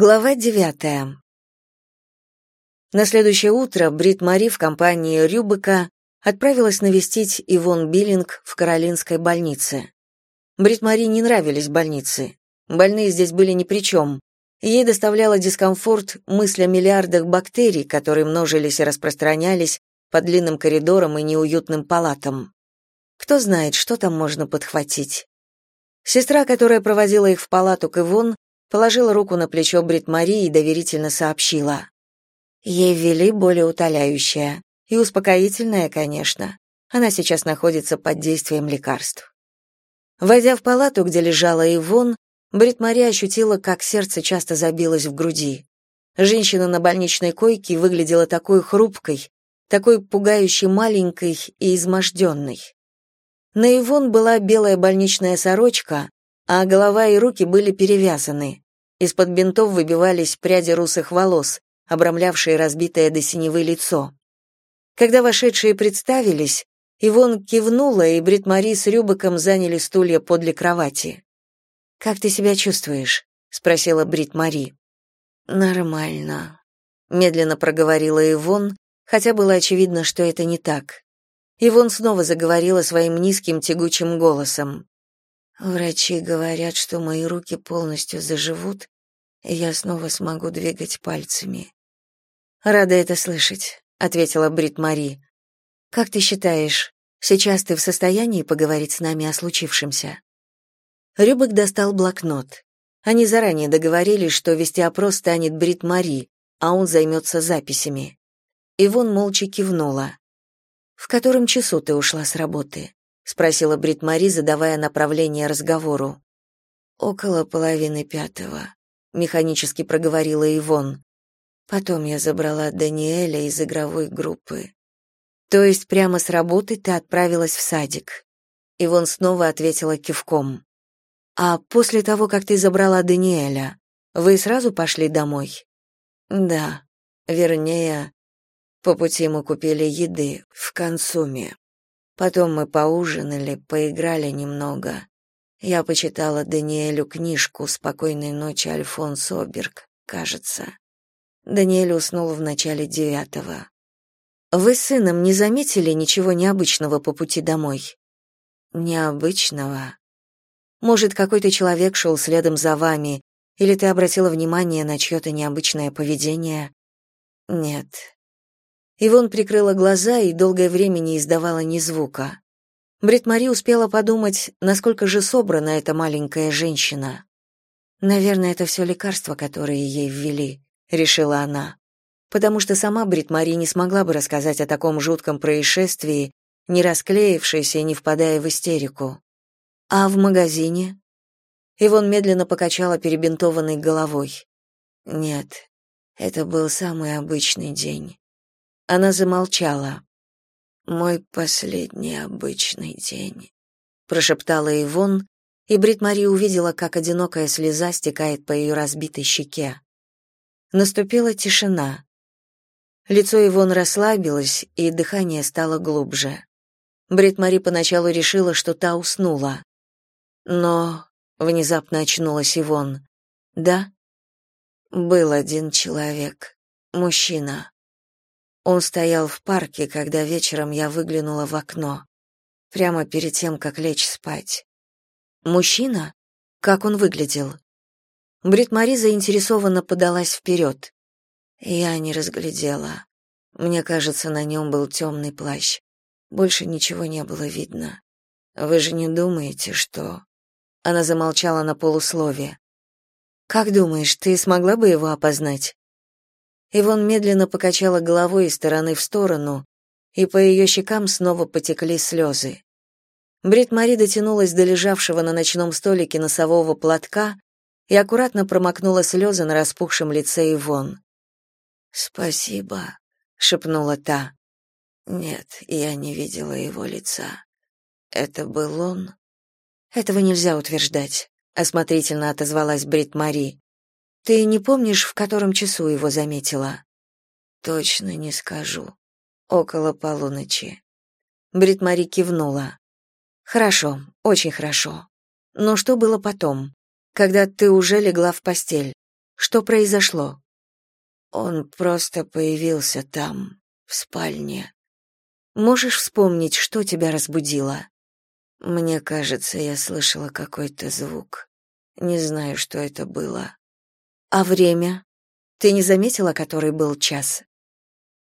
Глава девятая. На следующее утро Брит Мари в компании Рюбека отправилась навестить Ивон Биллинг в Каролинской больнице. Брит Мари не нравились больницы. Больные здесь были ни при чем. Ей доставляла дискомфорт мысль о миллиардах бактерий, которые множились и распространялись по длинным коридорам и неуютным палатам. Кто знает, что там можно подхватить. Сестра, которая проводила их в палату к Ивон, положила руку на плечо Брит Мари и доверительно сообщила. Ей ввели более утоляющее и успокоительное, конечно. Она сейчас находится под действием лекарств. Войдя в палату, где лежала Ивон, Брит Мари ощутила, как сердце часто забилось в груди. Женщина на больничной койке выглядела такой хрупкой, такой пугающе маленькой и изможденной. На Ивон была белая больничная сорочка, а голова и руки были перевязаны. Из-под бинтов выбивались пряди русых волос, обрамлявшие разбитое до синевы лицо. Когда вошедшие представились, Ивон кивнула, и Брит-Мари с Рюбеком заняли стулья подле кровати. «Как ты себя чувствуешь?» — спросила Брит-Мари. «Нормально», — медленно проговорила Ивон, хотя было очевидно, что это не так. Ивон снова заговорила своим низким тягучим голосом. Врачи говорят, что мои руки полностью заживут, и я снова смогу двигать пальцами. Рада это слышать, ответила Брит Мари. Как ты считаешь, сейчас ты в состоянии поговорить с нами о случившемся? Рюбек достал блокнот. Они заранее договорились, что вести опрос станет Брит Мари, а он займется записями. Ивон молча кивнула. В котором часу ты ушла с работы? Спросила Брит Мари, задавая направление разговору. Около половины пятого, механически проговорила Ивон. Потом я забрала Даниэля из игровой группы. То есть прямо с работы ты отправилась в садик? Ивон снова ответила кивком. А после того, как ты забрала Даниэля, вы сразу пошли домой? Да. Вернее, по пути мы купили еды в консуме. Потом мы поужинали, поиграли немного. Я почитала Даниэлю книжку «Спокойной ночи, Альфонс Оберг», кажется. Даниэль уснул в начале девятого. Вы с сыном не заметили ничего необычного по пути домой? Необычного? Может, какой-то человек шел следом за вами, или ты обратила внимание на чье-то необычное поведение? Нет, Ивон прикрыла глаза и долгое время не издавала ни звука. Брит Мари успела подумать, насколько же собрана эта маленькая женщина. Наверное, это все лекарства, которые ей ввели, решила она. Потому что сама Брит Мари не смогла бы рассказать о таком жутком происшествии, не расклеившись и не впадая в истерику. А в магазине? Ивон медленно покачала перебинтованной головой. Нет, это был самый обычный день. Она замолчала. Мой последний обычный день, прошептала Ивон, и Брит увидела, как одинокая слеза стекает по ее разбитой щеке. Наступила тишина. Лицо Ивон расслабилось, и дыхание стало глубже. Брит поначалу решила, что та уснула. Но внезапно очнулась Ивон. Да? Был один человек, мужчина. Он стоял в парке, когда вечером я выглянула в окно, прямо перед тем, как лечь спать. Мужчина? Как он выглядел? Брит заинтересованно подалась вперед. Я не разглядела. Мне кажется, на нем был темный плащ. Больше ничего не было видно. Вы же не думаете, что Она замолчала на полуслове. Как думаешь, ты смогла бы его опознать? Ивон медленно покачала головой из стороны в сторону, и по ее щекам снова потекли слезы. Брит Мари дотянулась до лежавшего на ночном столике носового платка и аккуратно промокнула слезы на распухшем лице Ивон. «Спасибо», — шепнула та. «Нет, я не видела его лица. Это был он?» «Этого нельзя утверждать», — осмотрительно отозвалась Брит Мари. Ты не помнишь, в котором часу его заметила? Точно не скажу. Около полуночи. Брит Мари кивнула. Хорошо, очень хорошо. Но что было потом, когда ты уже легла в постель? Что произошло? Он просто появился там, в спальне. Можешь вспомнить, что тебя разбудило? Мне кажется, я слышала какой-то звук. Не знаю, что это было. А время? Ты не заметила, который был час?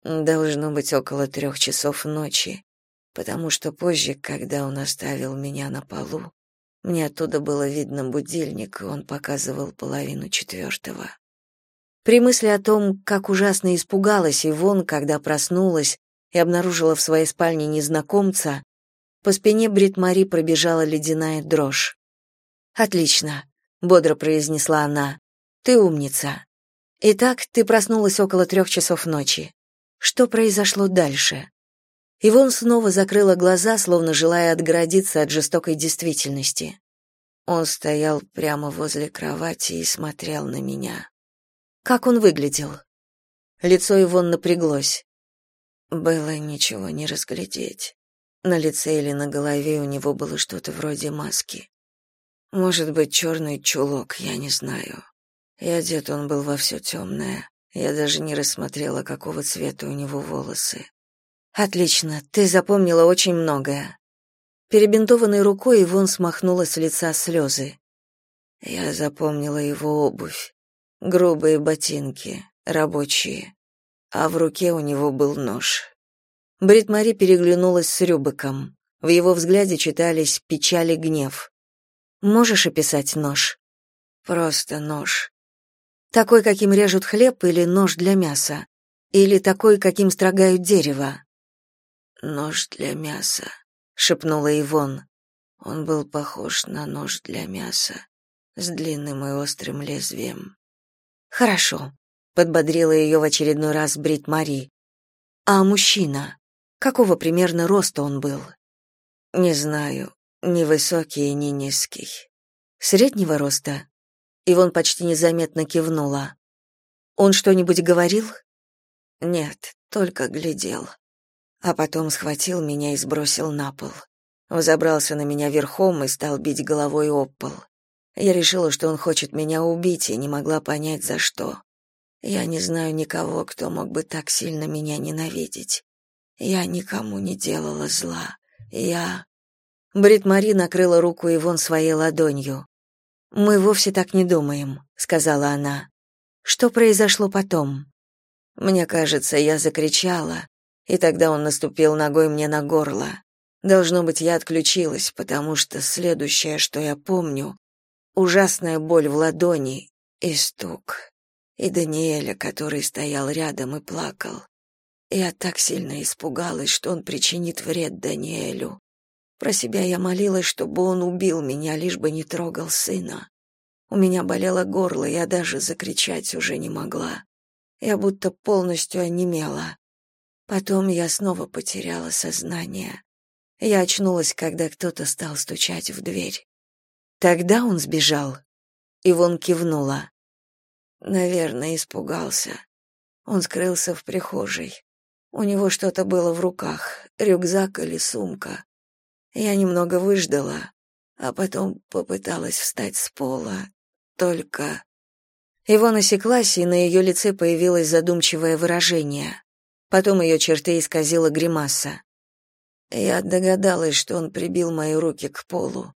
Должно быть около трех часов ночи, потому что позже, когда он оставил меня на полу, мне оттуда было видно будильник, и он показывал половину четвертого. При мысли о том, как ужасно испугалась Ивон, когда проснулась и обнаружила в своей спальне незнакомца, по спине Брит Мари пробежала ледяная дрожь. «Отлично», — бодро произнесла она. «Ты умница. Итак, ты проснулась около трех часов ночи. Что произошло дальше?» Ивон снова закрыла глаза, словно желая отгородиться от жестокой действительности. Он стоял прямо возле кровати и смотрел на меня. Как он выглядел? Лицо Ивон напряглось. Было ничего не разглядеть. На лице или на голове у него было что-то вроде маски. Может быть, черный чулок, я не знаю. И одет он был во все темное. Я даже не рассмотрела, какого цвета у него волосы. Отлично, ты запомнила очень многое. Перебинтованной рукой Ивон смахнула с лица слезы. Я запомнила его обувь. Грубые ботинки, рабочие. А в руке у него был нож. Брит Мари переглянулась с Рюбеком. В его взгляде читались печаль и гнев. Можешь описать нож? Просто нож. Такой, каким режут хлеб или нож для мяса? Или такой, каким строгают дерево? Нож для мяса, шепнула Ивон. Он был похож на нож для мяса, с длинным и острым лезвием. Хорошо, подбодрила ее в очередной раз Брит Мари. А мужчина? Какого примерно роста он был? Не знаю, ни высокий, ни низкий. Среднего роста? Ивон почти незаметно кивнула. Он что-нибудь говорил? Нет, только глядел. А потом схватил меня и сбросил на пол. Взобрался на меня верхом и стал бить головой об пол. Я решила, что он хочет меня убить, и не могла понять, за что. Я не знаю никого, кто мог бы так сильно меня ненавидеть. Я никому не делала зла. Я Брит Мари накрыла руку Ивон своей ладонью. Мы вовсе так не думаем, сказала она. Что произошло потом? Мне кажется, я закричала, и тогда он наступил ногой мне на горло. Должно быть, я отключилась, потому что следующее, что я помню, ужасная боль в ладони и стук. И Даниэля, который стоял рядом и плакал. Я так сильно испугалась, что он причинит вред Даниэлю. Про себя я молилась, чтобы он убил меня, лишь бы не трогал сына. У меня болело горло, я даже закричать уже не могла. Я будто полностью онемела. Потом я снова потеряла сознание. Я очнулась, когда кто-то стал стучать в дверь. Тогда он сбежал. Ивон кивнула. Наверное, испугался. Он скрылся в прихожей. У него что-то было в руках, рюкзак или сумка. Я немного выждала, а потом попыталась встать с пола. Только его насеклась, и на ее лице появилось задумчивое выражение. Потом ее черты исказила гримаса. Я догадалась, что он прибил мои руки к полу,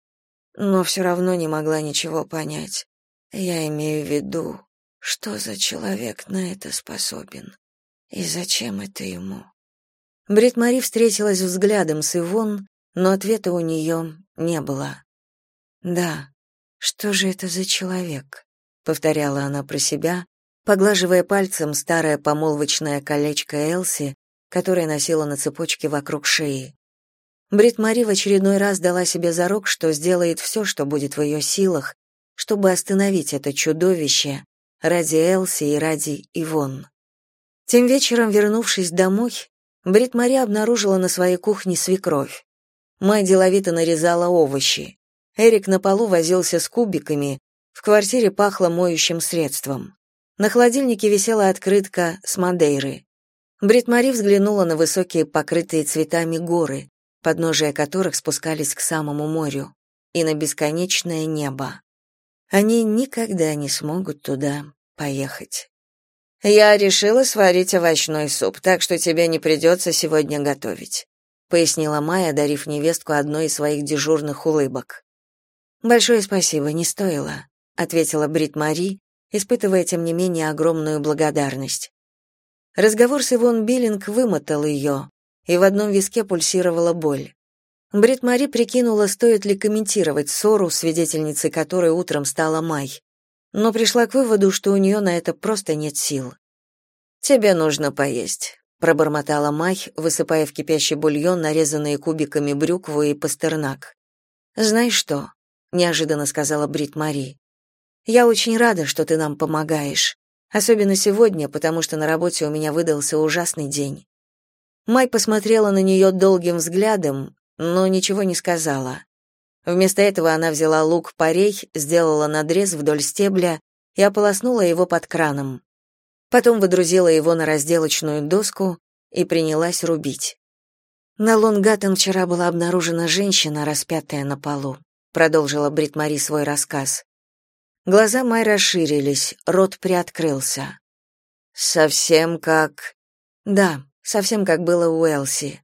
но все равно не могла ничего понять. Я имею в виду, что за человек на это способен. И зачем это ему? Брит встретилась взглядом с Ивон, но ответа у нее не было. Да, что же это за человек? повторяла она про себя, поглаживая пальцем старое помолвочное колечко Элси, которое носила на цепочке вокруг шеи. Брит Мари в очередной раз дала себе зарок, что сделает все, что будет в ее силах, чтобы остановить это чудовище ради Элси и ради Ивон. Тем вечером, вернувшись домой, Брит Мари обнаружила на своей кухне свекровь. Май деловито нарезала овощи. Эрик на полу возился с кубиками, в квартире пахло моющим средством. На холодильнике висела открытка с Мадейры. Брит Мари взглянула на высокие покрытые цветами горы, подножия которых спускались к самому морю, и на бесконечное небо. Они никогда не смогут туда поехать. Я решила сварить овощной суп, так что тебе не придется сегодня готовить, пояснила Майя, одарив невестку одной из своих дежурных улыбок. Большое спасибо, не стоило, ответила Брит Мари, испытывая тем не менее огромную благодарность. Разговор с Ивон Биллинг вымотал ее, и в одном виске пульсировала боль. Брит Мари прикинула, стоит ли комментировать ссору, свидетельницей которой утром стала Май, но пришла к выводу, что у нее на это просто нет сил. «Тебе нужно поесть», — пробормотала Май, высыпая в кипящий бульон нарезанные кубиками брюкву и пастернак. «Знаешь что?» — неожиданно сказала Брит Мари. «Я очень рада, что ты нам помогаешь. Особенно сегодня, потому что на работе у меня выдался ужасный день». Май посмотрела на нее долгим взглядом, но ничего не сказала. Вместо этого она взяла лук-порей, сделала надрез вдоль стебля и ополоснула его под краном. Потом выдрузила его на разделочную доску и принялась рубить. На Лонгаттен вчера была обнаружена женщина, распятая на полу продолжила Брит Мари свой рассказ. Глаза Май расширились, рот приоткрылся. Совсем как Да, совсем как было у Элси.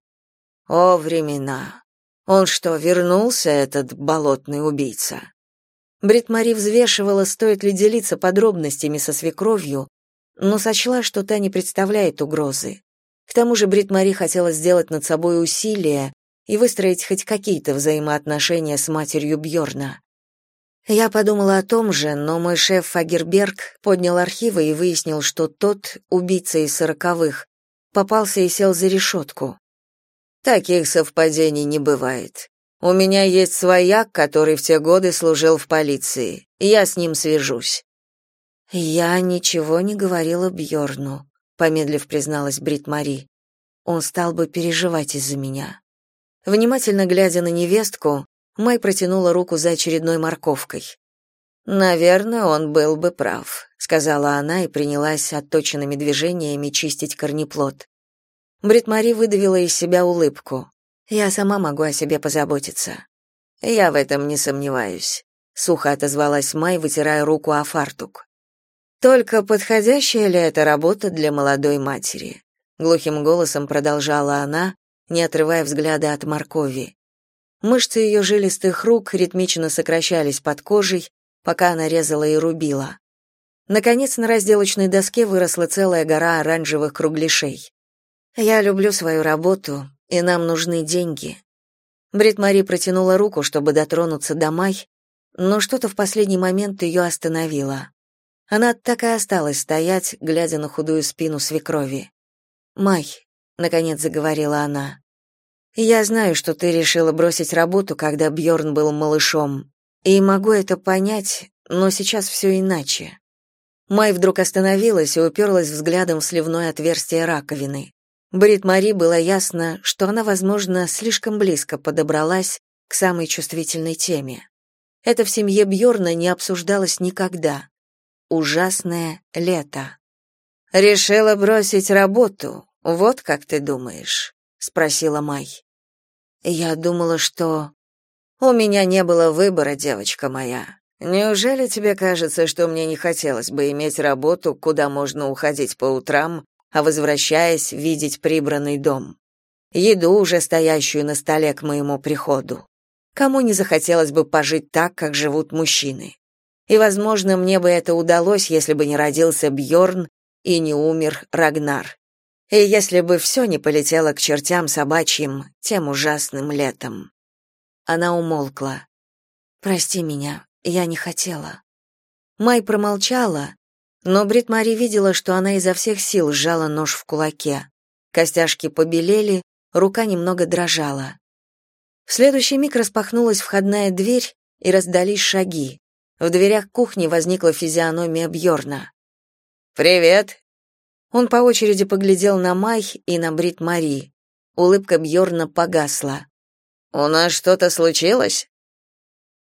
О, времена. Он что, вернулся этот болотный убийца? Брит Мари взвешивала, стоит ли делиться подробностями со свекровью, но сочла, что та не представляет угрозы. К тому же Брит Мари хотела сделать над собой усилие, и выстроить хоть какие-то взаимоотношения с матерью Бьорна. Я подумала о том же, но мой шеф Фагерберг поднял архивы и выяснил, что тот, убийца из сороковых, попался и сел за решетку. Таких совпадений не бывает. У меня есть свояк, который в те годы служил в полиции. Я с ним свяжусь. Я ничего не говорила Бьорну, помедлив призналась Брит Мари. Он стал бы переживать из-за меня. Внимательно глядя на невестку, Май протянула руку за очередной морковкой. «Наверное, он был бы прав», — сказала она и принялась отточенными движениями чистить корнеплод. Брит-Мари выдавила из себя улыбку. «Я сама могу о себе позаботиться». «Я в этом не сомневаюсь», — сухо отозвалась Май, вытирая руку о фартук. «Только подходящая ли эта работа для молодой матери?» Глухим голосом продолжала она, не отрывая взгляда от моркови. Мышцы ее жилистых рук ритмично сокращались под кожей, пока она резала и рубила. Наконец, на разделочной доске выросла целая гора оранжевых кругляшей. «Я люблю свою работу, и нам нужны деньги». Брит Мари протянула руку, чтобы дотронуться до Май, но что-то в последний момент ее остановило. Она так и осталась стоять, глядя на худую спину свекрови. «Май, наконец заговорила она. Я знаю, что ты решила бросить работу, когда Бьорн был малышом, и могу это понять, но сейчас все иначе. Май вдруг остановилась и уперлась взглядом в сливное отверстие раковины. Брит Мари было ясно, что она, возможно, слишком близко подобралась к самой чувствительной теме. Это в семье Бьорна не обсуждалось никогда. Ужасное лето. Решила бросить работу, вот как ты думаешь, спросила Май. Я думала, что у меня не было выбора, девочка моя. Неужели тебе кажется, что мне не хотелось бы иметь работу, куда можно уходить по утрам, а возвращаясь, видеть прибранный дом? Еду, уже стоящую на столе к моему приходу. Кому не захотелось бы пожить так, как живут мужчины? И, возможно, мне бы это удалось, если бы не родился Бьорн и не умер Рагнар. И если бы все не полетело к чертям собачьим тем ужасным летом. Она умолкла. Прости меня, я не хотела. Май промолчала, но Брит Мари видела, что она изо всех сил сжала нож в кулаке. Костяшки побелели, рука немного дрожала. В следующий миг распахнулась входная дверь, и раздались шаги. В дверях кухни возникла физиономия Бьорна. «Привет!» Он по очереди поглядел на Май и на Брит Мари. Улыбка Бьорна погасла. «У нас что-то случилось?»